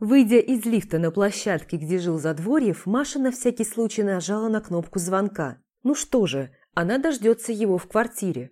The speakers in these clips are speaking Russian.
Выйдя из лифта на площадке, где жил Задворьев, Маша на всякий случай нажала на кнопку звонка. Ну что же, она дождется его в квартире.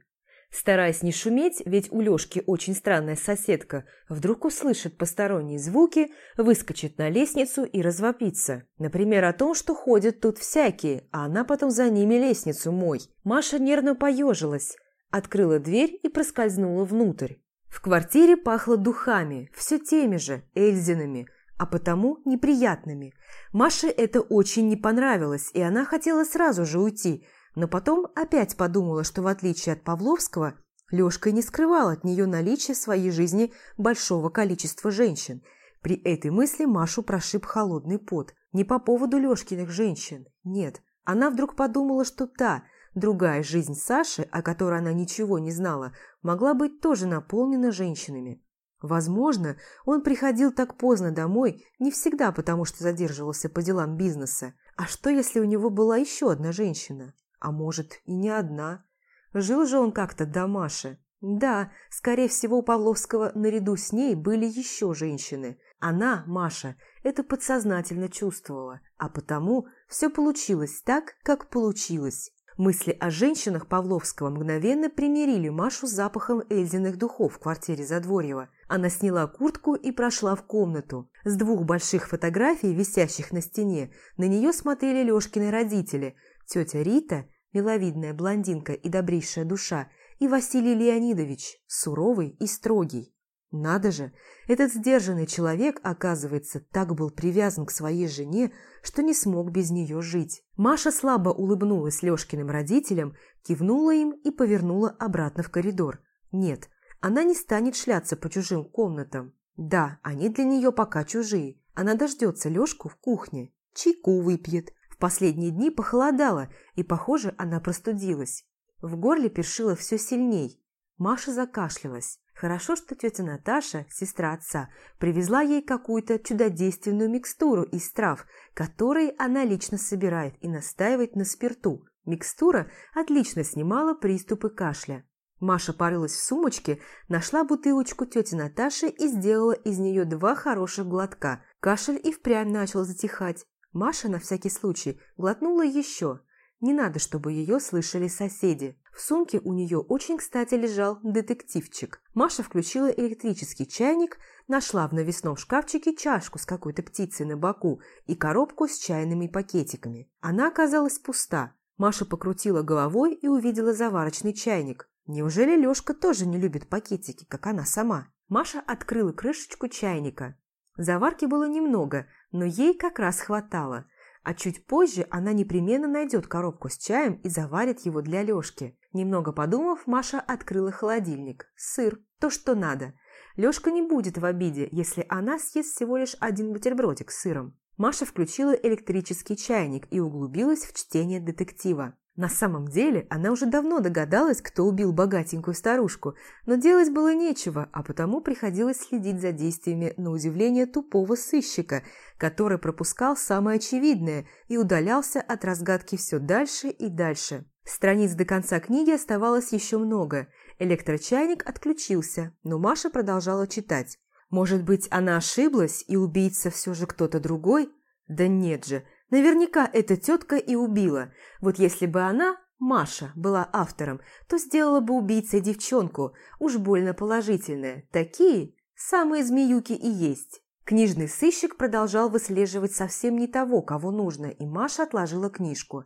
Стараясь не шуметь, ведь у Лёшки очень странная соседка, вдруг услышит посторонние звуки, выскочит на лестницу и развопится. Например, о том, что ходят тут всякие, а она потом за ними лестницу мой. Маша нервно поежилась, открыла дверь и проскользнула внутрь. В квартире пахло духами, все теми же, Эльзинами, а потому неприятными. Маше это очень не понравилось, и она хотела сразу же уйти – но потом опять подумала, что в отличие от Павловского, Лёшка не скрывал от нее наличие в своей жизни большого количества женщин. При этой мысли Машу прошиб холодный пот. Не по поводу Лёшкиных женщин, нет. Она вдруг подумала, что та, другая жизнь Саши, о которой она ничего не знала, могла быть тоже наполнена женщинами. Возможно, он приходил так поздно домой не всегда потому, что задерживался по делам бизнеса. А что, если у него была еще одна женщина? А может, и не одна. Жил же он как-то до Маши. Да, скорее всего, у Павловского наряду с ней были еще женщины. Она, Маша, это подсознательно чувствовала, а потому все получилось так, как получилось. Мысли о женщинах Павловского мгновенно примирили Машу с запахом Эльзиных духов в квартире Задворьева. Она сняла куртку и прошла в комнату. С двух больших фотографий, висящих на стене, на нее смотрели Лешкины родители – тетя Рита, миловидная блондинка и добрейшая душа, и Василий Леонидович, суровый и строгий. Надо же, этот сдержанный человек, оказывается, так был привязан к своей жене, что не смог без нее жить. Маша слабо улыбнулась Лешкиным родителям, кивнула им и повернула обратно в коридор. Нет, она не станет шляться по чужим комнатам. Да, они для нее пока чужие. Она дождется Лешку в кухне, чайку выпьет, в последние дни похолодало, и, похоже, она простудилась. В горле першило все сильней. Маша закашлялась. Хорошо, что тетя Наташа, сестра отца, привезла ей какую-то чудодейственную микстуру из трав, которой она лично собирает и настаивает на спирту. Микстура отлично снимала приступы кашля. Маша порылась в сумочке, нашла бутылочку тети Наташи и сделала из нее два хороших глотка. Кашель и впрямь начал затихать. Маша на всякий случай глотнула еще. Не надо, чтобы ее слышали соседи. В сумке у нее очень кстати лежал детективчик. Маша включила электрический чайник, нашла в навесном шкафчике чашку с какой-то птицей на боку и коробку с чайными пакетиками. Она оказалась пуста. Маша покрутила головой и увидела заварочный чайник. Неужели Лёшка тоже не любит пакетики, как она сама? Маша открыла крышечку чайника. Заварки было немного, но ей как раз хватало. А чуть позже она непременно найдет коробку с чаем и заварит его для Лёшки. Немного подумав, Маша открыла холодильник. Сыр. То, что надо. Лёшка не будет в обиде, если она съест всего лишь один бутербродик с сыром. Маша включила электрический чайник и углубилась в чтение детектива. На самом деле она уже давно догадалась, кто убил богатенькую старушку, но делать было нечего, а потому приходилось следить за действиями на удивление тупого сыщика, который пропускал самое очевидное и удалялся от разгадки все дальше и дальше. Страниц до конца книги оставалось еще много. Электрочайник отключился, но Маша продолжала читать. Может быть, она ошиблась, и убийца все же кто-то другой? Да нет же, Наверняка эта тетка и убила. Вот если бы она, Маша, была автором, то сделала бы убийцей девчонку, уж больно положительная. Такие самые змеюки и есть. Книжный сыщик продолжал выслеживать совсем не того, кого нужно, и Маша отложила книжку.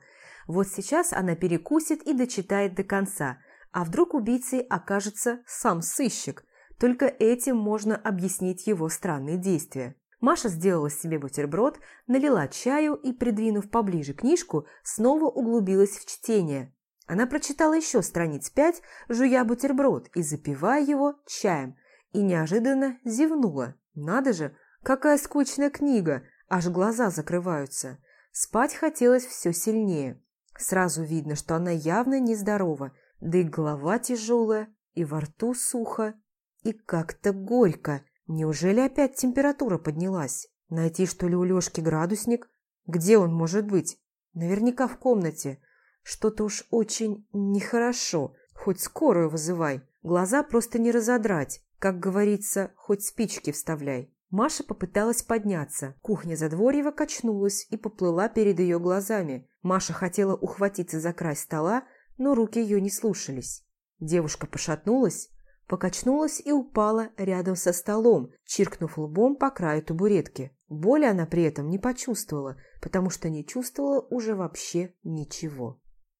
Вот сейчас она перекусит и дочитает до конца. А вдруг убийцей окажется сам сыщик? Только этим можно объяснить его странные действия. Маша сделала себе бутерброд, налила чаю и, придвинув поближе книжку, снова углубилась в чтение. Она прочитала еще страниц пять, жуя бутерброд и запивая его чаем, и неожиданно зевнула. Надо же, какая скучная книга, аж глаза закрываются. Спать хотелось все сильнее. Сразу видно, что она явно нездорова, да и голова тяжелая, и во рту сухо, и как-то горько – Неужели опять температура поднялась? Найти, что ли, у Лёшки градусник? Где он может быть? Наверняка в комнате. Что-то уж очень нехорошо. Хоть скорую вызывай. Глаза просто не разодрать. Как говорится, хоть спички вставляй. Маша попыталась подняться. Кухня Задворьева качнулась и поплыла перед ее глазами. Маша хотела ухватиться за край стола, но руки ее не слушались. Девушка пошатнулась, покачнулась и упала рядом со столом, чиркнув лбом по краю табуретки. Боли она при этом не почувствовала, потому что не чувствовала уже вообще ничего.